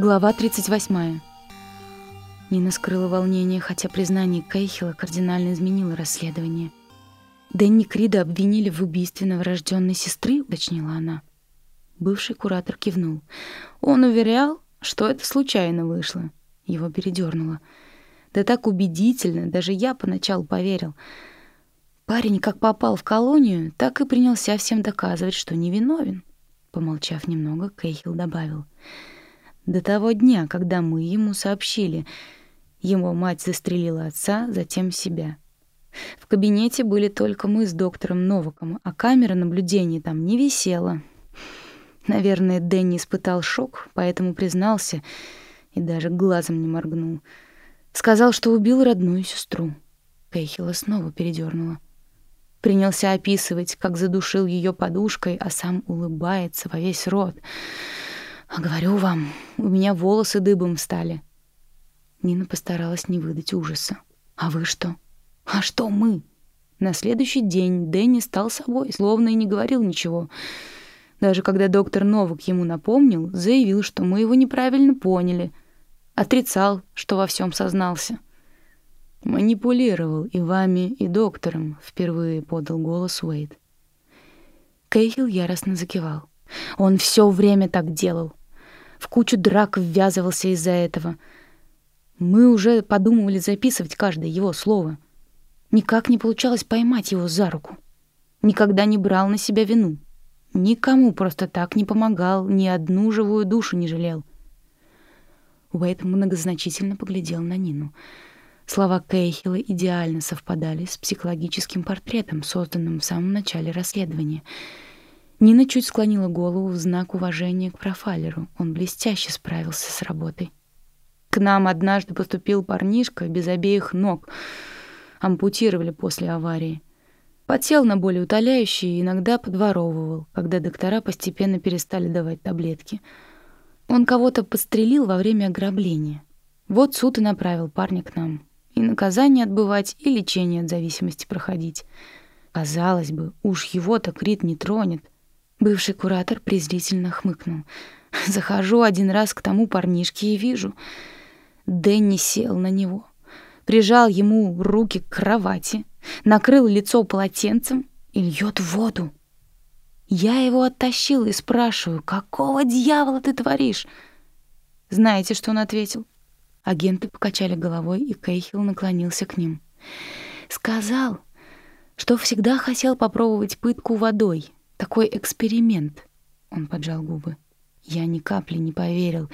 Глава 38. Нина скрыла волнение, хотя признание Кейхила кардинально изменило расследование. «Дэнни Крида обвинили в убийстве новорожденной сестры», — уточнила она. Бывший куратор кивнул. Он уверял, что это случайно вышло. Его передернуло. Да так убедительно, даже я поначалу поверил. Парень как попал в колонию, так и принялся всем доказывать, что невиновен. Помолчав немного, Кейхил добавил — до того дня, когда мы ему сообщили. Его мать застрелила отца, затем себя. В кабинете были только мы с доктором Новаком, а камера наблюдения там не висела. Наверное, Дэнни испытал шок, поэтому признался и даже глазом не моргнул. Сказал, что убил родную сестру. Кейхила снова передернула. Принялся описывать, как задушил ее подушкой, а сам улыбается во весь рот. Говорю вам, у меня волосы дыбом стали. Нина постаралась не выдать ужаса. А вы что? А что мы? На следующий день Дэнни стал собой, словно и не говорил ничего. Даже когда доктор Новак ему напомнил, заявил, что мы его неправильно поняли. Отрицал, что во всем сознался. «Манипулировал и вами, и доктором», — впервые подал голос Уэйд. Кейхил яростно закивал. Он все время так делал в кучу драк ввязывался из-за этого. Мы уже подумывали записывать каждое его слово. Никак не получалось поймать его за руку. Никогда не брал на себя вину. Никому просто так не помогал, ни одну живую душу не жалел. Уэйт многозначительно поглядел на Нину. Слова Кейхила идеально совпадали с психологическим портретом, созданным в самом начале расследования — Нина чуть склонила голову в знак уважения к профайлеру. Он блестяще справился с работой. К нам однажды поступил парнишка без обеих ног. Ампутировали после аварии. Подсел на более утоляющие и иногда подворовывал, когда доктора постепенно перестали давать таблетки. Он кого-то подстрелил во время ограбления. Вот суд и направил парня к нам. И наказание отбывать, и лечение от зависимости проходить. Казалось бы, уж его-то Крит не тронет — Бывший куратор презрительно хмыкнул. Захожу один раз к тому парнишке и вижу. Дэнни сел на него, прижал ему руки к кровати, накрыл лицо полотенцем и льет воду. Я его оттащил и спрашиваю, какого дьявола ты творишь? Знаете, что он ответил? Агенты покачали головой, и Кейхил наклонился к ним. Сказал, что всегда хотел попробовать пытку водой — такой эксперимент. Он поджал губы. Я ни капли не поверил.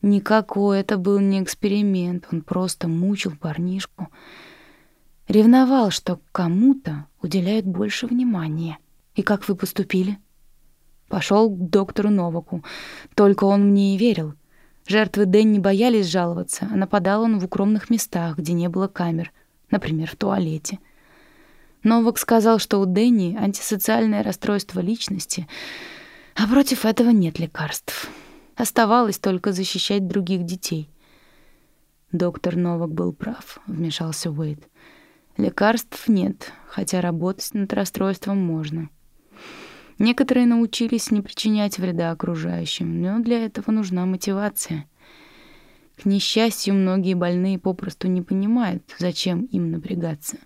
Никакой это был не эксперимент. Он просто мучил парнишку. Ревновал, что кому-то уделяют больше внимания. И как вы поступили? Пошел к доктору Новаку. Только он мне и верил. Жертвы Дэнни боялись жаловаться, а нападал он в укромных местах, где не было камер, например, в туалете. Новак сказал, что у Дэнни антисоциальное расстройство личности, а против этого нет лекарств. Оставалось только защищать других детей. Доктор Новак был прав, вмешался Уэйд. Лекарств нет, хотя работать над расстройством можно. Некоторые научились не причинять вреда окружающим, но для этого нужна мотивация. К несчастью, многие больные попросту не понимают, зачем им напрягаться.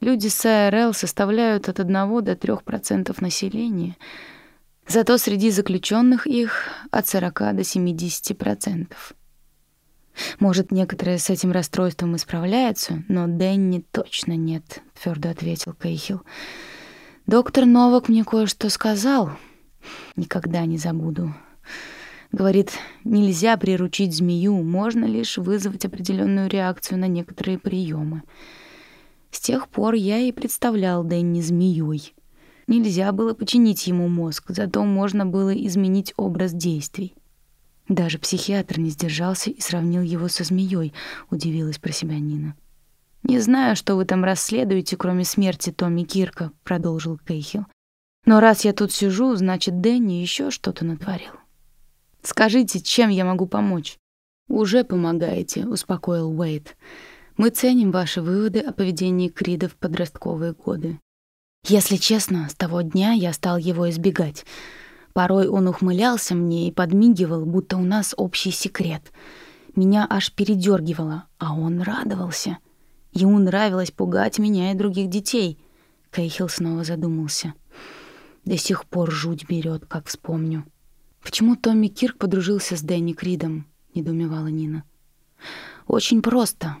Люди с АРЛ составляют от 1 до 3% населения, зато среди заключенных их от 40 до 70%. Может, некоторые с этим расстройством исправляются, но Дэнни точно нет, твердо ответил Кейхил. Доктор Новак мне кое-что сказал. Никогда не забуду. Говорит, нельзя приручить змею, можно лишь вызвать определенную реакцию на некоторые приемы. С тех пор я и представлял Дэнни змеей. Нельзя было починить ему мозг, зато можно было изменить образ действий. Даже психиатр не сдержался и сравнил его со змеей, удивилась про себя Нина. «Не знаю, что вы там расследуете, кроме смерти Томми Кирка», — продолжил Кейхил. «Но раз я тут сижу, значит, Дэнни еще что-то натворил. Скажите, чем я могу помочь?» «Уже помогаете», — успокоил Уэйт. Мы ценим ваши выводы о поведении Крида в подростковые годы. Если честно, с того дня я стал его избегать. Порой он ухмылялся мне и подмигивал, будто у нас общий секрет. Меня аж передергивало, а он радовался. Ему нравилось пугать меня и других детей. Кейхил снова задумался. До сих пор жуть берет, как вспомню. «Почему Томми Кирк подружился с Дэнни Кридом?» — недоумевала Нина. «Очень просто.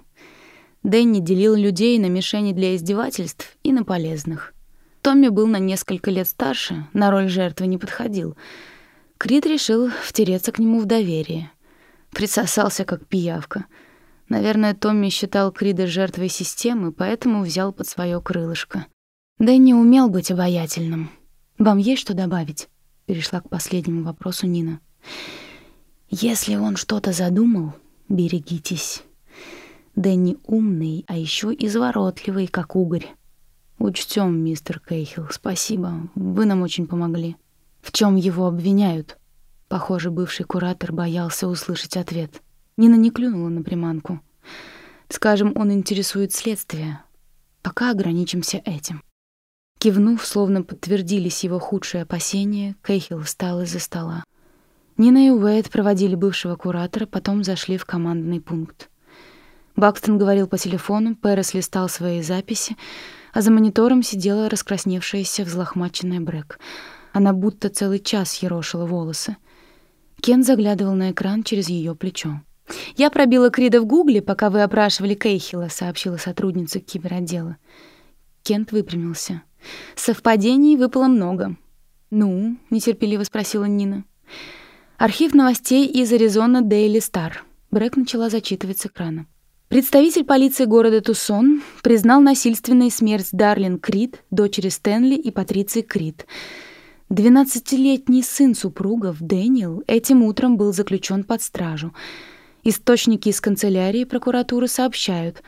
Дэнни делил людей на мишени для издевательств и на полезных. Томми был на несколько лет старше, на роль жертвы не подходил. Крид решил втереться к нему в доверие. Присосался как пиявка. Наверное, Томми считал Крида жертвой системы, поэтому взял под свое крылышко. Дэнни умел быть обаятельным. «Вам есть что добавить?» — перешла к последнему вопросу Нина. «Если он что-то задумал, берегитесь. Дэнни умный, а еще изворотливый, как угорь. Учтем, мистер Кейхилл, спасибо. Вы нам очень помогли. В чем его обвиняют? Похоже, бывший куратор боялся услышать ответ. Нина не клюнула на приманку. Скажем, он интересует следствие. Пока ограничимся этим. Кивнув, словно подтвердились его худшие опасения, Кейхилл встал из-за стола. Нина и Уэйд проводили бывшего куратора, потом зашли в командный пункт. Бакстон говорил по телефону, Перес листал свои записи, а за монитором сидела раскрасневшаяся взлохмаченная Брэк. Она будто целый час ерошила волосы. Кен заглядывал на экран через ее плечо. «Я пробила Крида в Гугле, пока вы опрашивали Кейхила», — сообщила сотрудница киберотдела. Кент выпрямился. «Совпадений выпало много». «Ну?» — нетерпеливо спросила Нина. «Архив новостей из Аризона Дейли Стар». Брэк начала зачитывать с экрана. Представитель полиции города Тусон признал насильственную смерть Дарлин Крид, дочери Стэнли и Патриции Крид. Двенадцатилетний сын супругов, Дэниел, этим утром был заключен под стражу. Источники из канцелярии прокуратуры сообщают,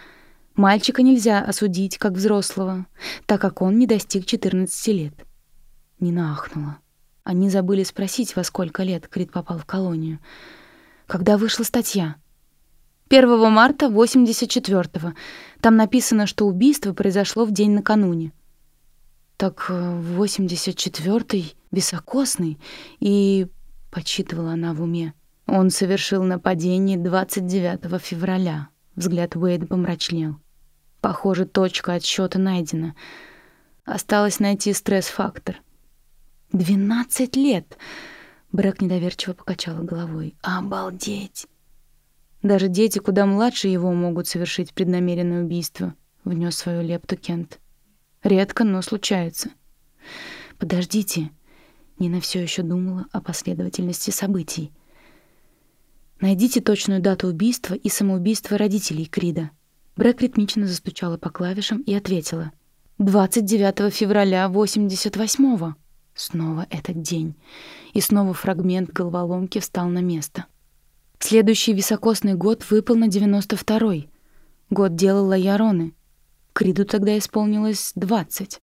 мальчика нельзя осудить как взрослого, так как он не достиг 14 лет. Нина ахнула. Они забыли спросить, во сколько лет Крид попал в колонию. Когда вышла статья? 1 марта 84-го. Там написано, что убийство произошло в день накануне. Так 84-й э, високосный, и, подсчитывала она в уме, он совершил нападение 29 февраля. Взгляд Уэйда помрачнел. Похоже, точка отсчета найдена. Осталось найти стресс-фактор. «Двенадцать лет!» Брэк недоверчиво покачала головой. «Обалдеть!» Даже дети куда младше его могут совершить преднамеренное убийство, внес свою лепту Кент. Редко, но случается. Подождите. Нина все еще думала о последовательности событий. Найдите точную дату убийства и самоубийства родителей Крида. Брэк ритмично застучала по клавишам и ответила. 29 февраля 88-го. Снова этот день. И снова фрагмент головоломки встал на место. Следующий високосный год выпал на 92-й. Год делала Яроны. Криду тогда исполнилось 20.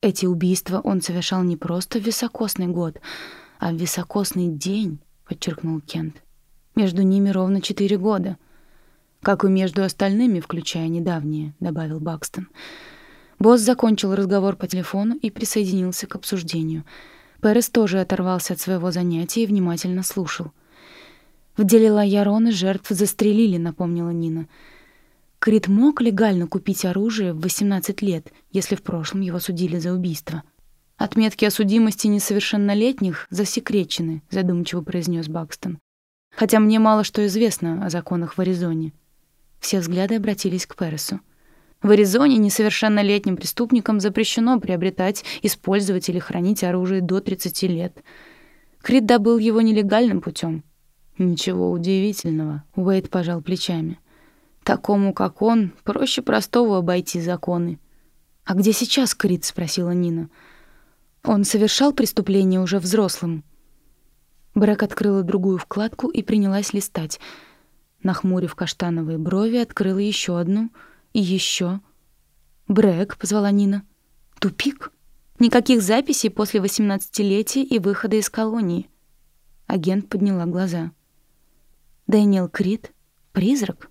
Эти убийства он совершал не просто в високосный год, а в високосный день, подчеркнул Кент. Между ними ровно четыре года. Как и между остальными, включая недавние, добавил Бакстон. Босс закончил разговор по телефону и присоединился к обсуждению. Перес тоже оторвался от своего занятия и внимательно слушал. В деле Лайарона жертв застрелили, напомнила Нина. Крит мог легально купить оружие в 18 лет, если в прошлом его судили за убийство. Отметки о судимости несовершеннолетних засекречены, задумчиво произнес Бакстон. Хотя мне мало что известно о законах в Аризоне. Все взгляды обратились к Пересу. В Аризоне несовершеннолетним преступникам запрещено приобретать, использовать или хранить оружие до 30 лет. Крит добыл его нелегальным путем. Ничего удивительного, Уэйд пожал плечами. Такому, как он, проще простого обойти законы. А где сейчас Крит? спросила Нина. Он совершал преступление уже взрослым. Брэк открыла другую вкладку и принялась листать. Нахмурив каштановые брови, открыла еще одну и еще. «Брэк», — позвала Нина. «Тупик. Никаких записей после восемнадцатилетия и выхода из колонии». Агент подняла глаза. Дэниел Крид? Призрак?